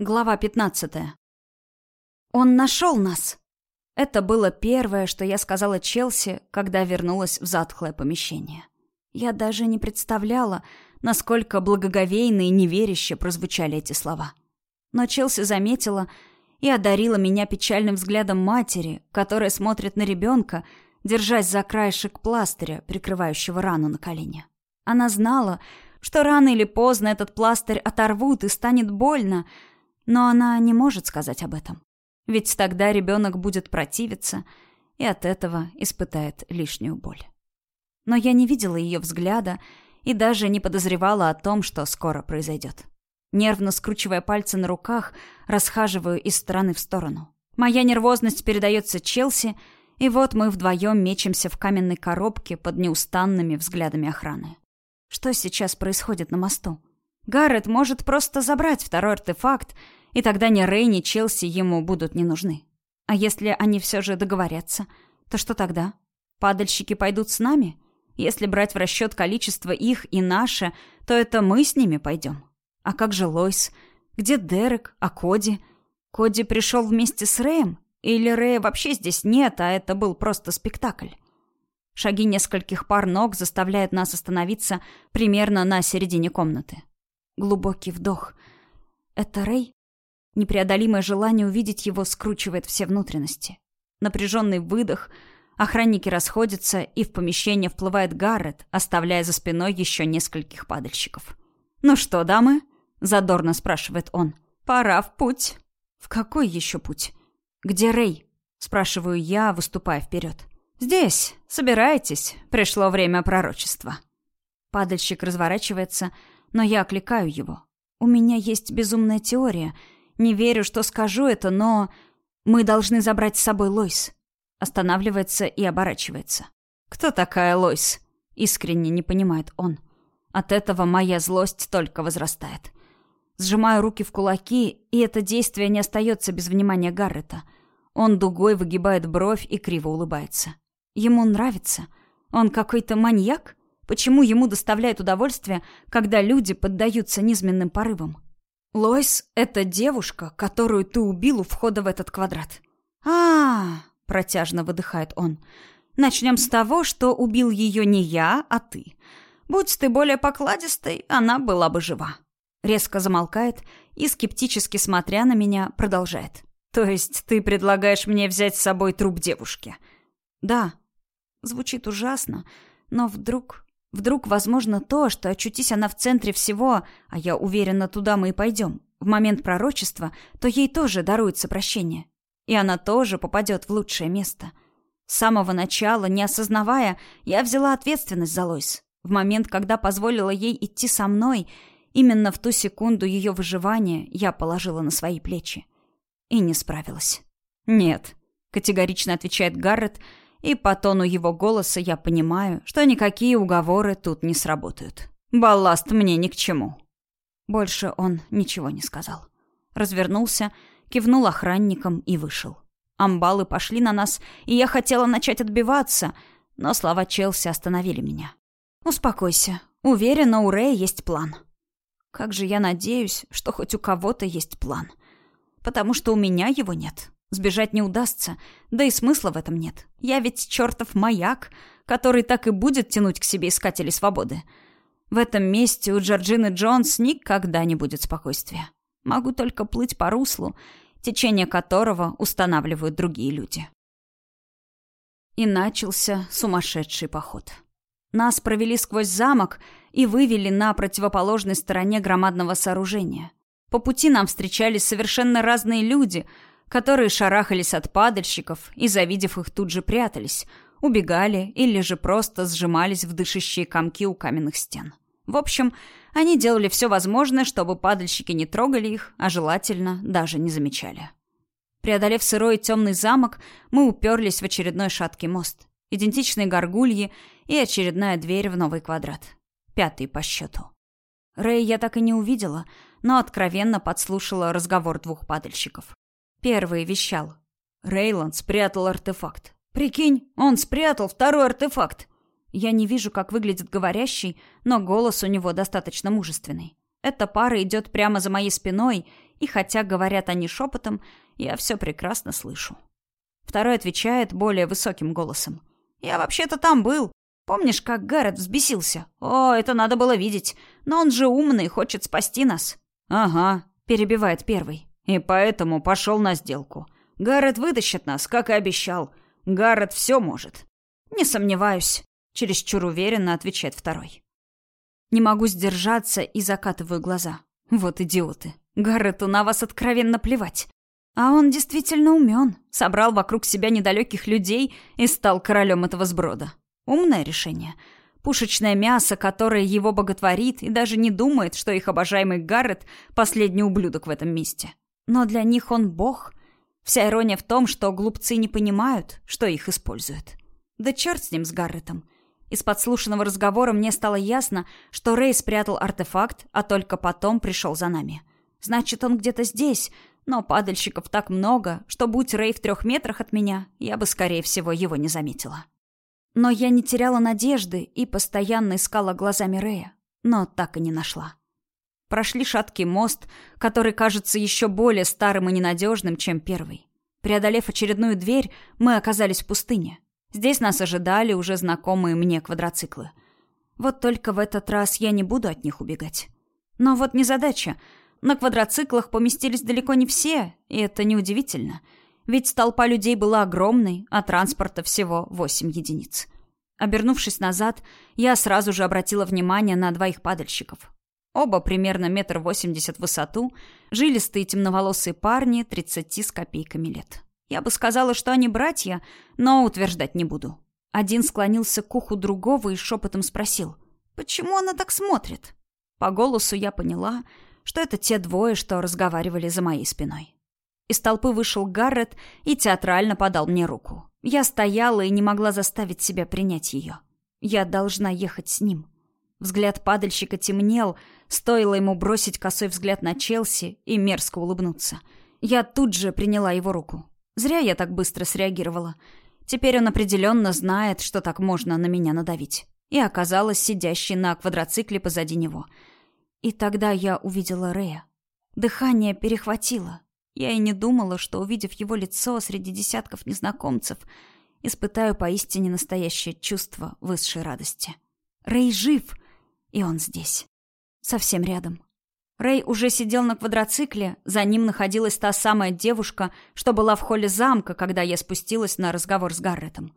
Глава 15. Он нашел нас. Это было первое, что я сказала Челси, когда вернулась в затхлое помещение. Я даже не представляла, насколько благоговейно и неверяще прозвучали эти слова. Но Челси заметила и одарила меня печальным взглядом матери, которая смотрит на ребенка, держась за краешек пластыря, прикрывающего рану на колене. Она знала, что рано или поздно этот пластырь оторвут и станет больно, но она не может сказать об этом. Ведь тогда ребенок будет противиться и от этого испытает лишнюю боль. Но я не видела ее взгляда и даже не подозревала о том, что скоро произойдет. Нервно скручивая пальцы на руках, расхаживаю из стороны в сторону. Моя нервозность передается Челси, и вот мы вдвоем мечемся в каменной коробке под неустанными взглядами охраны. Что сейчас происходит на мосту? Гаррет может просто забрать второй артефакт, и тогда ни Рэй, ни Челси ему будут не нужны. А если они все же договорятся, то что тогда? Падальщики пойдут с нами? Если брать в расчет количество их и наше, то это мы с ними пойдем. А как же Лойс? Где Дерек? А Коди? Коди пришел вместе с Рэем? Или Рэя вообще здесь нет, а это был просто спектакль? Шаги нескольких пар ног заставляют нас остановиться примерно на середине комнаты. Глубокий вдох. Это Рэй? Непреодолимое желание увидеть его скручивает все внутренности. Напряженный выдох. Охранники расходятся, и в помещение вплывает Гаррет, оставляя за спиной еще нескольких падальщиков. «Ну что, дамы?» — задорно спрашивает он. «Пора в путь». «В какой еще путь?» «Где Рэй?» — спрашиваю я, выступая вперед. «Здесь. Собирайтесь. Пришло время пророчества». Падальщик разворачивается, но я окликаю его. У меня есть безумная теория. Не верю, что скажу это, но... Мы должны забрать с собой Лойс. Останавливается и оборачивается. «Кто такая Лойс?» Искренне не понимает он. От этого моя злость только возрастает. Сжимаю руки в кулаки, и это действие не остается без внимания Гаррета. Он дугой выгибает бровь и криво улыбается. Ему нравится. Он какой-то маньяк? Почему ему доставляет удовольствие, когда люди поддаются низменным порывам? Лойс — это девушка, которую ты убил у входа в этот квадрат. а, -а, протяжно выдыхает он. «Начнем с того, что убил ее не я, а ты. Будь ты более покладистой, она была бы жива». Резко замолкает и, скептически смотря на меня, продолжает. «То есть ты предлагаешь мне взять с собой труп девушки?» «Да». Звучит ужасно, но вдруг Вдруг возможно то, что очутись она в центре всего, а я уверена, туда мы и пойдем, в момент пророчества, то ей тоже даруется прощение. И она тоже попадет в лучшее место. С самого начала, не осознавая, я взяла ответственность за Лойс. В момент, когда позволила ей идти со мной, именно в ту секунду ее выживания я положила на свои плечи. И не справилась. «Нет», — категорично отвечает Гаррет, — и по тону его голоса я понимаю, что никакие уговоры тут не сработают. Балласт мне ни к чему. Больше он ничего не сказал. Развернулся, кивнул охранникам и вышел. Амбалы пошли на нас, и я хотела начать отбиваться, но слова Челси остановили меня. «Успокойся. Уверена, у Рэя есть план». Как же я надеюсь, что хоть у кого-то есть план. Потому что у меня его нет. Сбежать не удастся, да и смысла в этом нет. Я ведь чертов маяк, который так и будет тянуть к себе искателей свободы. В этом месте у Джорджины Джонс никогда не будет спокойствия. Могу только плыть по руслу, течение которого устанавливают другие люди. И начался сумасшедший поход. Нас провели сквозь замок и вывели на противоположной стороне громадного сооружения. По пути нам встречались совершенно разные люди — которые шарахались от падальщиков и, завидев их, тут же прятались, убегали или же просто сжимались в дышащие комки у каменных стен. В общем, они делали все возможное, чтобы падальщики не трогали их, а желательно даже не замечали. Преодолев сырой темный замок, мы уперлись в очередной шаткий мост. Идентичные горгульи и очередная дверь в новый квадрат. Пятый по счету. Рэй я так и не увидела, но откровенно подслушала разговор двух падальщиков. Первый вещал. Рейланд спрятал артефакт. Прикинь, он спрятал второй артефакт. Я не вижу, как выглядит говорящий, но голос у него достаточно мужественный. Эта пара идет прямо за моей спиной, и хотя говорят они шепотом, я все прекрасно слышу. Второй отвечает более высоким голосом. «Я вообще-то там был. Помнишь, как Гаррет взбесился? О, это надо было видеть. Но он же умный, хочет спасти нас». «Ага», — перебивает первый. «И поэтому пошел на сделку. Гаррет вытащит нас, как и обещал. Гаррет все может». «Не сомневаюсь», — чересчур уверенно отвечает второй. Не могу сдержаться и закатываю глаза. Вот идиоты. Гаррету на вас откровенно плевать. А он действительно умен. Собрал вокруг себя недалеких людей и стал королем этого сброда. Умное решение. Пушечное мясо, которое его боготворит и даже не думает, что их обожаемый Гаррет — последний ублюдок в этом месте. Но для них он бог. Вся ирония в том, что глупцы не понимают, что их используют. Да черт с ним, с Гарретом. Из подслушанного разговора мне стало ясно, что Рэй спрятал артефакт, а только потом пришел за нами. Значит, он где-то здесь, но падальщиков так много, что будь Рэй в трех метрах от меня, я бы, скорее всего, его не заметила. Но я не теряла надежды и постоянно искала глазами Рэя, но так и не нашла. Прошли шаткий мост, который кажется еще более старым и ненадежным, чем первый. Преодолев очередную дверь, мы оказались в пустыне. Здесь нас ожидали уже знакомые мне квадроциклы. Вот только в этот раз я не буду от них убегать. Но вот незадача. На квадроциклах поместились далеко не все, и это неудивительно. Ведь толпа людей была огромной, а транспорта всего восемь единиц. Обернувшись назад, я сразу же обратила внимание на двоих падальщиков. Оба примерно метр восемьдесят в высоту, жилистые темноволосые парни, тридцати с копейками лет. Я бы сказала, что они братья, но утверждать не буду. Один склонился к уху другого и шепотом спросил, «Почему она так смотрит?» По голосу я поняла, что это те двое, что разговаривали за моей спиной. Из толпы вышел Гаррет и театрально подал мне руку. Я стояла и не могла заставить себя принять ее. Я должна ехать с ним. Взгляд падальщика темнел, стоило ему бросить косой взгляд на Челси и мерзко улыбнуться. Я тут же приняла его руку. Зря я так быстро среагировала. Теперь он определенно знает, что так можно на меня надавить. И оказалась сидящей на квадроцикле позади него. И тогда я увидела Рея. Дыхание перехватило. Я и не думала, что, увидев его лицо среди десятков незнакомцев, испытаю поистине настоящее чувство высшей радости. Рэй жив, и он здесь. Совсем рядом. Рэй уже сидел на квадроцикле, за ним находилась та самая девушка, что была в холле замка, когда я спустилась на разговор с Гарретом.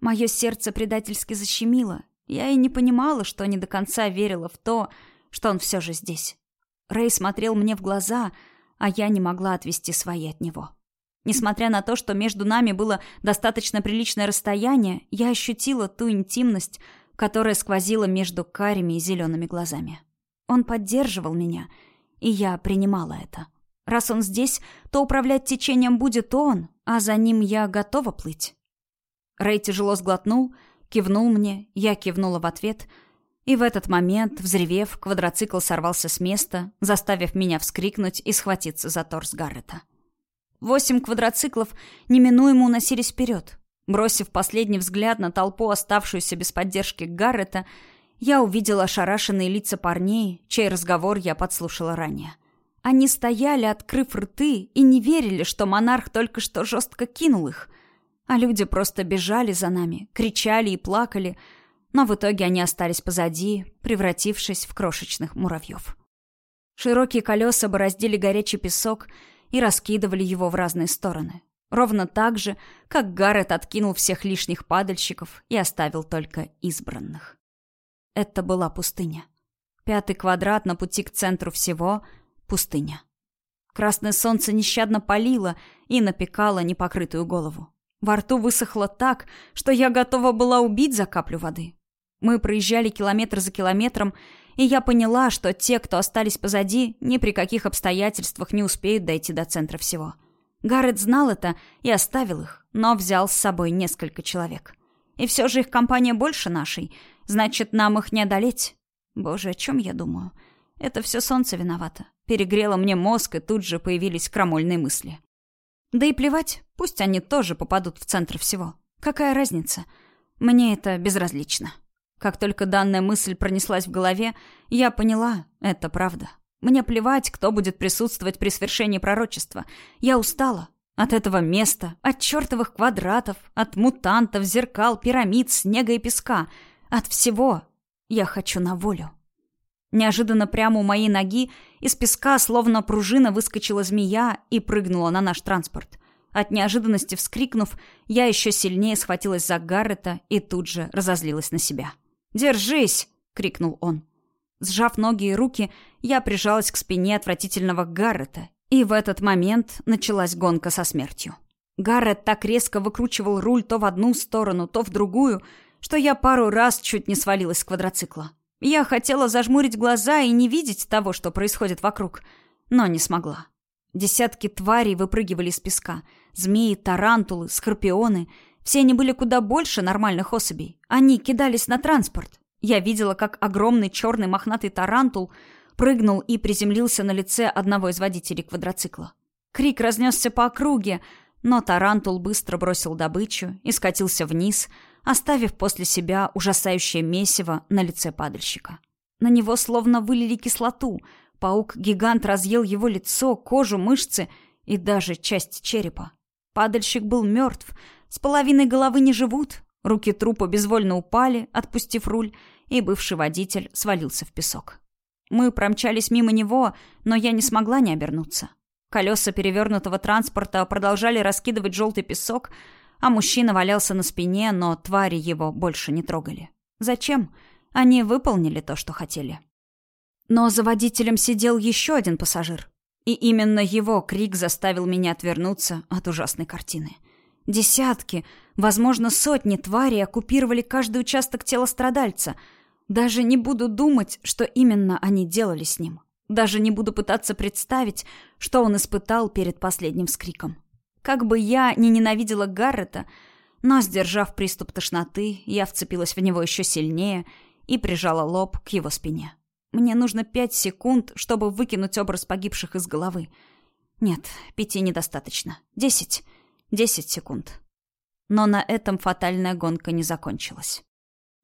Мое сердце предательски защемило. Я и не понимала, что не до конца верила в то, что он все же здесь. Рэй смотрел мне в глаза, а я не могла отвести свои от него. Несмотря на то, что между нами было достаточно приличное расстояние, я ощутила ту интимность, которая сквозила между карими и зелеными глазами. Он поддерживал меня, и я принимала это. Раз он здесь, то управлять течением будет он, а за ним я готова плыть. Рэй тяжело сглотнул, кивнул мне, я кивнула в ответ, и в этот момент, взревев, квадроцикл сорвался с места, заставив меня вскрикнуть и схватиться за торс Гаррета. Восемь квадроциклов неминуемо уносились вперед. Бросив последний взгляд на толпу, оставшуюся без поддержки Гаррета, я увидела ошарашенные лица парней, чей разговор я подслушала ранее. Они стояли, открыв рты, и не верили, что монарх только что жестко кинул их. А люди просто бежали за нами, кричали и плакали, но в итоге они остались позади, превратившись в крошечных муравьев. Широкие колеса бороздили горячий песок и раскидывали его в разные стороны. Ровно так же, как Гаррет откинул всех лишних падальщиков и оставил только избранных. Это была пустыня. Пятый квадрат на пути к центру всего — пустыня. Красное солнце нещадно палило и напекало непокрытую голову. Во рту высохло так, что я готова была убить за каплю воды. Мы проезжали километр за километром, и я поняла, что те, кто остались позади, ни при каких обстоятельствах не успеют дойти до центра всего. Гаррет знал это и оставил их, но взял с собой несколько человек. И все же их компания больше нашей — Значит, нам их не одолеть. Боже, о чем я думаю? Это все солнце виновато. Перегрело мне мозг, и тут же появились крамольные мысли. Да и плевать, пусть они тоже попадут в центр всего. Какая разница? Мне это безразлично. Как только данная мысль пронеслась в голове, я поняла, это правда. Мне плевать, кто будет присутствовать при свершении пророчества. Я устала. От этого места, от чертовых квадратов, от мутантов, зеркал, пирамид, снега и песка. От всего. Я хочу на волю. Неожиданно прямо у моей ноги из песка, словно пружина, выскочила змея и прыгнула на наш транспорт. От неожиданности вскрикнув, я еще сильнее схватилась за Гаррета и тут же разозлилась на себя. «Держись!» — крикнул он. Сжав ноги и руки, я прижалась к спине отвратительного Гаррета, и в этот момент началась гонка со смертью. Гаррет так резко выкручивал руль то в одну сторону, то в другую, что я пару раз чуть не свалилась с квадроцикла. Я хотела зажмурить глаза и не видеть того, что происходит вокруг, но не смогла. Десятки тварей выпрыгивали из песка. Змеи, тарантулы, скорпионы. Все они были куда больше нормальных особей. Они кидались на транспорт. Я видела, как огромный черный мохнатый тарантул прыгнул и приземлился на лице одного из водителей квадроцикла. Крик разнесся по округе, но тарантул быстро бросил добычу и скатился вниз, оставив после себя ужасающее месиво на лице падальщика. На него словно вылили кислоту. Паук-гигант разъел его лицо, кожу, мышцы и даже часть черепа. Падальщик был мертв, с половиной головы не живут, руки трупа безвольно упали, отпустив руль, и бывший водитель свалился в песок. Мы промчались мимо него, но я не смогла не обернуться. Колеса перевернутого транспорта продолжали раскидывать желтый песок, а мужчина валялся на спине, но твари его больше не трогали. Зачем? Они выполнили то, что хотели. Но за водителем сидел еще один пассажир. И именно его крик заставил меня отвернуться от ужасной картины. Десятки, возможно, сотни тварей оккупировали каждый участок тела страдальца — даже не буду думать, что именно они делали с ним. Даже не буду пытаться представить, что он испытал перед последним вскриком. Как бы я ни ненавидела Гаррета, но, сдержав приступ тошноты, я вцепилась в него еще сильнее и прижала лоб к его спине. Мне нужно пять секунд, чтобы выкинуть образ погибших из головы. Нет, пяти недостаточно. Десять. Десять секунд. Но на этом фатальная гонка не закончилась.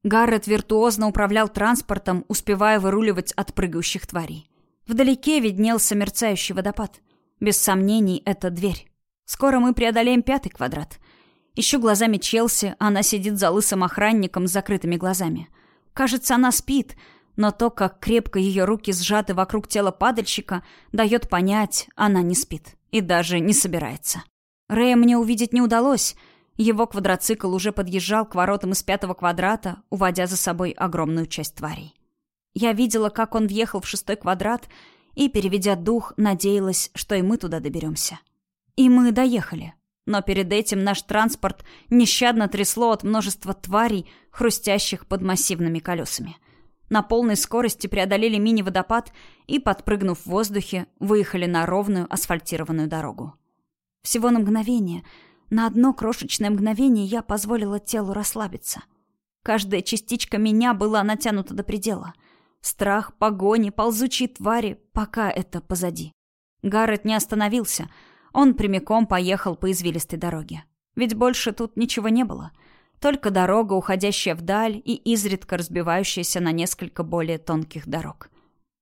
Гаррет виртуозно управлял транспортом, успевая выруливать от прыгающих тварей. Вдалеке виднелся мерцающий водопад. Без сомнений, это дверь. Скоро мы преодолеем пятый квадрат. Ищу глазами Челси, она сидит за лысым охранником с закрытыми глазами. Кажется, она спит, но то, как крепко ее руки сжаты вокруг тела падальщика, дает понять, она не спит и даже не собирается. Рэя мне увидеть не удалось — его квадроцикл уже подъезжал к воротам из пятого квадрата, уводя за собой огромную часть тварей. Я видела, как он въехал в шестой квадрат и, переведя дух, надеялась, что и мы туда доберемся. И мы доехали. Но перед этим наш транспорт нещадно трясло от множества тварей, хрустящих под массивными колесами. На полной скорости преодолели мини-водопад и, подпрыгнув в воздухе, выехали на ровную асфальтированную дорогу. Всего на мгновение — на одно крошечное мгновение я позволила телу расслабиться. Каждая частичка меня была натянута до предела. Страх, погони, ползучие твари, пока это позади. Гаррет не остановился. Он прямиком поехал по извилистой дороге. Ведь больше тут ничего не было. Только дорога, уходящая вдаль и изредка разбивающаяся на несколько более тонких дорог.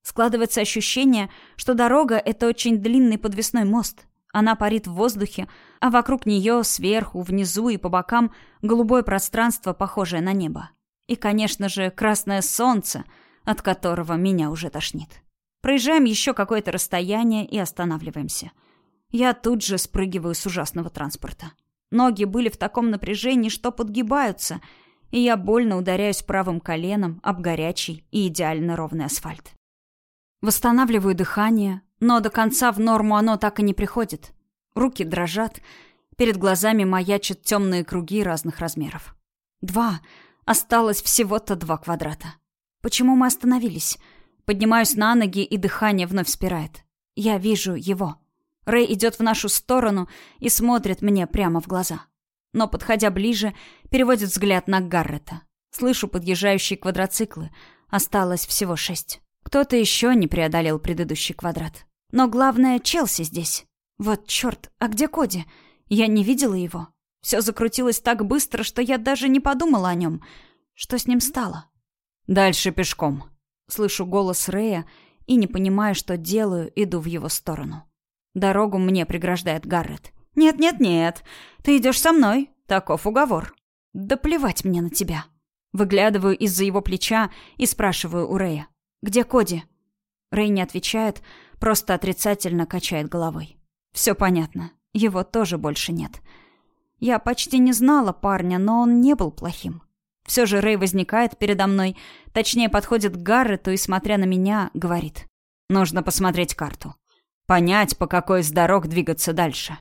Складывается ощущение, что дорога — это очень длинный подвесной мост, она парит в воздухе, а вокруг нее, сверху, внизу и по бокам, голубое пространство, похожее на небо. И, конечно же, красное солнце, от которого меня уже тошнит. Проезжаем еще какое-то расстояние и останавливаемся. Я тут же спрыгиваю с ужасного транспорта. Ноги были в таком напряжении, что подгибаются, и я больно ударяюсь правым коленом об горячий и идеально ровный асфальт. Восстанавливаю дыхание, но до конца в норму оно так и не приходит. Руки дрожат, перед глазами маячат темные круги разных размеров. Два. Осталось всего-то два квадрата. Почему мы остановились? Поднимаюсь на ноги, и дыхание вновь спирает. Я вижу его. Рэй идет в нашу сторону и смотрит мне прямо в глаза. Но, подходя ближе, переводит взгляд на Гаррета. Слышу подъезжающие квадроциклы. Осталось всего шесть. Кто-то еще не преодолел предыдущий квадрат. Но главное, Челси здесь. Вот черт, а где Коди? Я не видела его. Все закрутилось так быстро, что я даже не подумала о нем. Что с ним стало? Дальше пешком. Слышу голос Рэя, и, не понимая, что делаю, иду в его сторону. Дорогу мне преграждает Гаррет. «Нет-нет-нет, ты идешь со мной. Таков уговор». «Да плевать мне на тебя». Выглядываю из-за его плеча и спрашиваю у Рэя. «Где Коди?» Рэй не отвечает, просто отрицательно качает головой. Все понятно. Его тоже больше нет. Я почти не знала парня, но он не был плохим. Все же Рэй возникает передо мной, точнее подходит к Гаррету и, смотря на меня, говорит. «Нужно посмотреть карту. Понять, по какой из дорог двигаться дальше».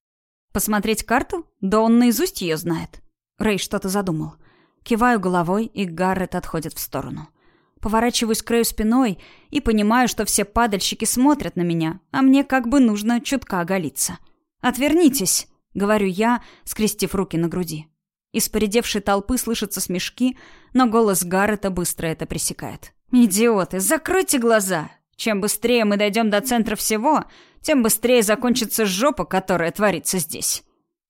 «Посмотреть карту? Да он наизусть ее знает». Рэй что-то задумал. Киваю головой, и Гаррет отходит в сторону. Поворачиваюсь к Рэю спиной и понимаю, что все падальщики смотрят на меня, а мне как бы нужно чутка оголиться. «Отвернитесь!» — говорю я, скрестив руки на груди. Из поредевшей толпы слышатся смешки, но голос Гаррета быстро это пресекает. «Идиоты, закройте глаза! Чем быстрее мы дойдем до центра всего, тем быстрее закончится жопа, которая творится здесь».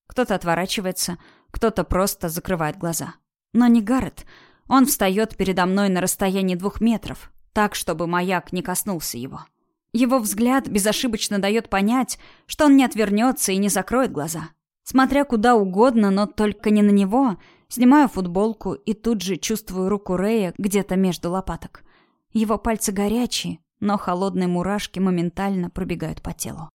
Кто-то отворачивается, кто-то просто закрывает глаза. Но не Гаррет. Он встает передо мной на расстоянии двух метров, так, чтобы маяк не коснулся его. Его взгляд безошибочно дает понять, что он не отвернется и не закроет глаза. Смотря куда угодно, но только не на него, снимаю футболку и тут же чувствую руку Рэя где-то между лопаток. Его пальцы горячие, но холодные мурашки моментально пробегают по телу.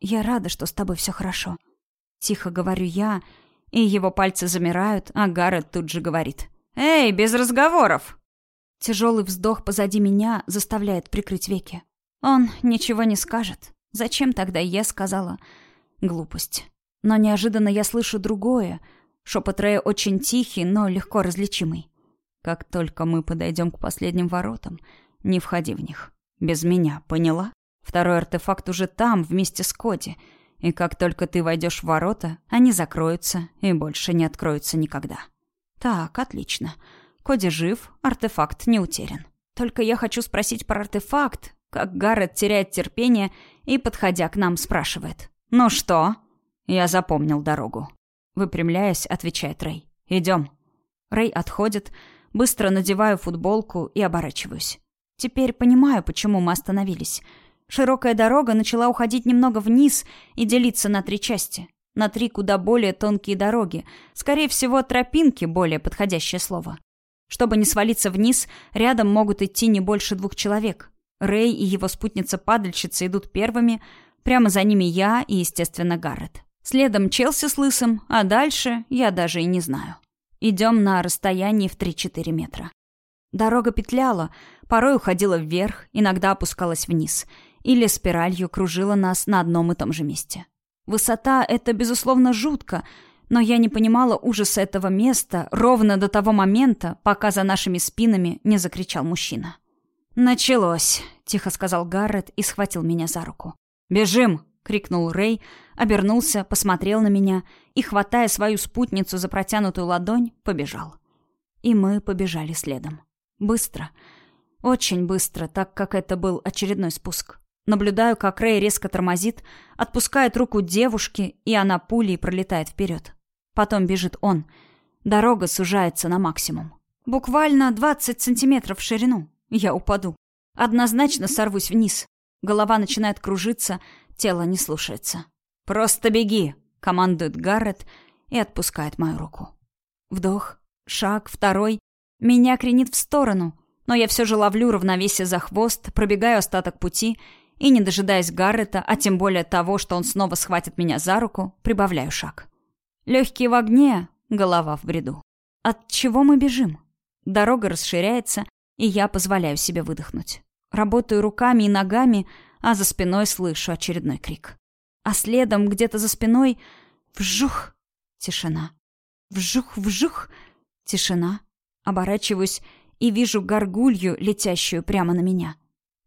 «Я рада, что с тобой все хорошо», — тихо говорю я, и его пальцы замирают, а Гаррет тут же говорит. «Эй, без разговоров!» Тяжелый вздох позади меня заставляет прикрыть веки. Он ничего не скажет. Зачем тогда я сказала глупость? Но неожиданно я слышу другое. Шепот Рэя очень тихий, но легко различимый. Как только мы подойдем к последним воротам, не входи в них. Без меня, поняла? Второй артефакт уже там, вместе с Коди. И как только ты войдешь в ворота, они закроются и больше не откроются никогда. Так, отлично. Коди жив, артефакт не утерян. Только я хочу спросить про артефакт, как Гаррет теряет терпение и, подходя к нам, спрашивает. «Ну что?» «Я запомнил дорогу». Выпрямляясь, отвечает Рэй. «Идем». Рэй отходит, быстро надеваю футболку и оборачиваюсь. Теперь понимаю, почему мы остановились. Широкая дорога начала уходить немного вниз и делиться на три части. На три куда более тонкие дороги. Скорее всего, тропинки — более подходящее слово. Чтобы не свалиться вниз, рядом могут идти не больше двух человек. Рэй и его спутница-падальщица идут первыми, прямо за ними я и, естественно, Гаррет. Следом Челси с Лысым, а дальше я даже и не знаю. Идем на расстоянии в 3-4 метра. Дорога петляла, порой уходила вверх, иногда опускалась вниз, или спиралью кружила нас на одном и том же месте. Высота — это, безусловно, жутко, но я не понимала ужаса этого места ровно до того момента, пока за нашими спинами не закричал мужчина. «Началось», — тихо сказал Гаррет и схватил меня за руку. «Бежим!» крикнул Рэй, обернулся, посмотрел на меня и, хватая свою спутницу за протянутую ладонь, побежал. И мы побежали следом. Быстро. Очень быстро, так как это был очередной спуск. Наблюдаю, как Рэй резко тормозит, отпускает руку девушки, и она пулей пролетает вперед. Потом бежит он. Дорога сужается на максимум. Буквально 20 сантиметров в ширину. Я упаду. Однозначно сорвусь вниз. Голова начинает кружиться, Тело не слушается. «Просто беги!» — командует Гаррет и отпускает мою руку. Вдох, шаг, второй. Меня кренит в сторону, но я все же ловлю равновесие за хвост, пробегаю остаток пути и, не дожидаясь Гаррета, а тем более того, что он снова схватит меня за руку, прибавляю шаг. Легкие в огне, голова в бреду. От чего мы бежим? Дорога расширяется, и я позволяю себе выдохнуть. Работаю руками и ногами, а за спиной слышу очередной крик. А следом где-то за спиной вжух, тишина. Вжух-вжух, тишина. Оборачиваюсь и вижу горгулью, летящую прямо на меня.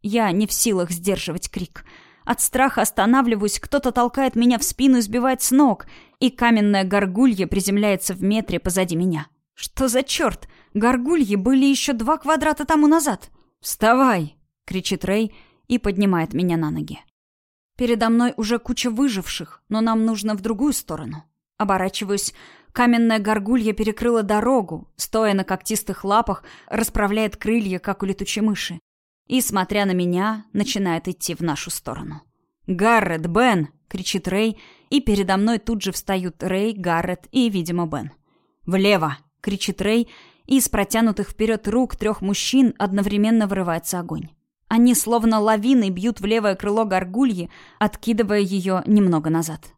Я не в силах сдерживать крик. От страха останавливаюсь, кто-то толкает меня в спину и сбивает с ног, и каменная горгулья приземляется в метре позади меня. Что за черт? Горгульи были еще два квадрата тому назад. «Вставай!» — кричит Рэй, и поднимает меня на ноги. Передо мной уже куча выживших, но нам нужно в другую сторону. Оборачиваюсь. Каменная горгулья перекрыла дорогу, стоя на когтистых лапах, расправляет крылья, как у летучей мыши. И, смотря на меня, начинает идти в нашу сторону. «Гаррет, Бен!» — кричит Рэй, и передо мной тут же встают Рэй, Гаррет и, видимо, Бен. «Влево!» — кричит Рэй, и из протянутых вперед рук трех мужчин одновременно вырывается огонь. Они словно лавины бьют в левое крыло горгульи, откидывая ее немного назад.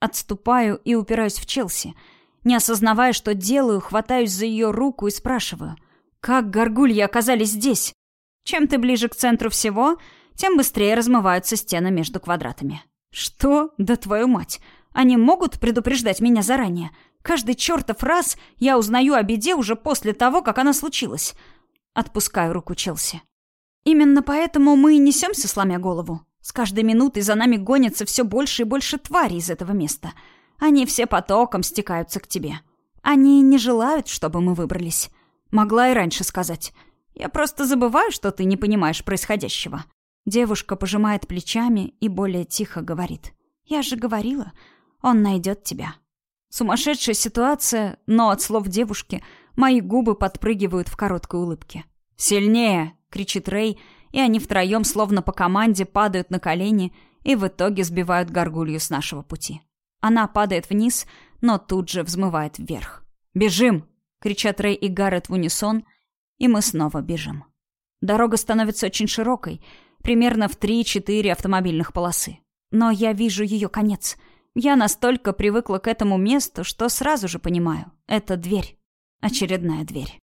Отступаю и упираюсь в Челси. Не осознавая, что делаю, хватаюсь за ее руку и спрашиваю. «Как горгульи оказались здесь?» Чем ты ближе к центру всего, тем быстрее размываются стены между квадратами. Что? Да твою мать! Они могут предупреждать меня заранее? Каждый чертов раз я узнаю о беде уже после того, как она случилась. Отпускаю руку Челси. Именно поэтому мы и несемся, сломя голову. С каждой минутой за нами гонится все больше и больше тварей из этого места. Они все потоком стекаются к тебе. Они не желают, чтобы мы выбрались. Могла и раньше сказать. Я просто забываю, что ты не понимаешь происходящего. Девушка пожимает плечами и более тихо говорит. Я же говорила, он найдет тебя. Сумасшедшая ситуация, но от слов девушки мои губы подпрыгивают в короткой улыбке. «Сильнее!» — кричит Рэй, и они втроем, словно по команде, падают на колени и в итоге сбивают горгулью с нашего пути. Она падает вниз, но тут же взмывает вверх. «Бежим!» — кричат Рэй и Гаррет в унисон, и мы снова бежим. Дорога становится очень широкой, примерно в 3-4 автомобильных полосы. Но я вижу ее конец — я настолько привыкла к этому месту, что сразу же понимаю. Это дверь. Очередная дверь.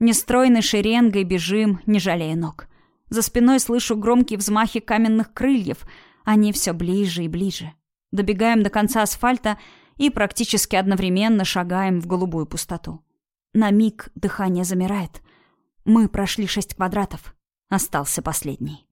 Нестройной шеренгой бежим, не жалея ног. За спиной слышу громкие взмахи каменных крыльев. Они все ближе и ближе. Добегаем до конца асфальта и практически одновременно шагаем в голубую пустоту. На миг дыхание замирает. Мы прошли шесть квадратов. Остался последний.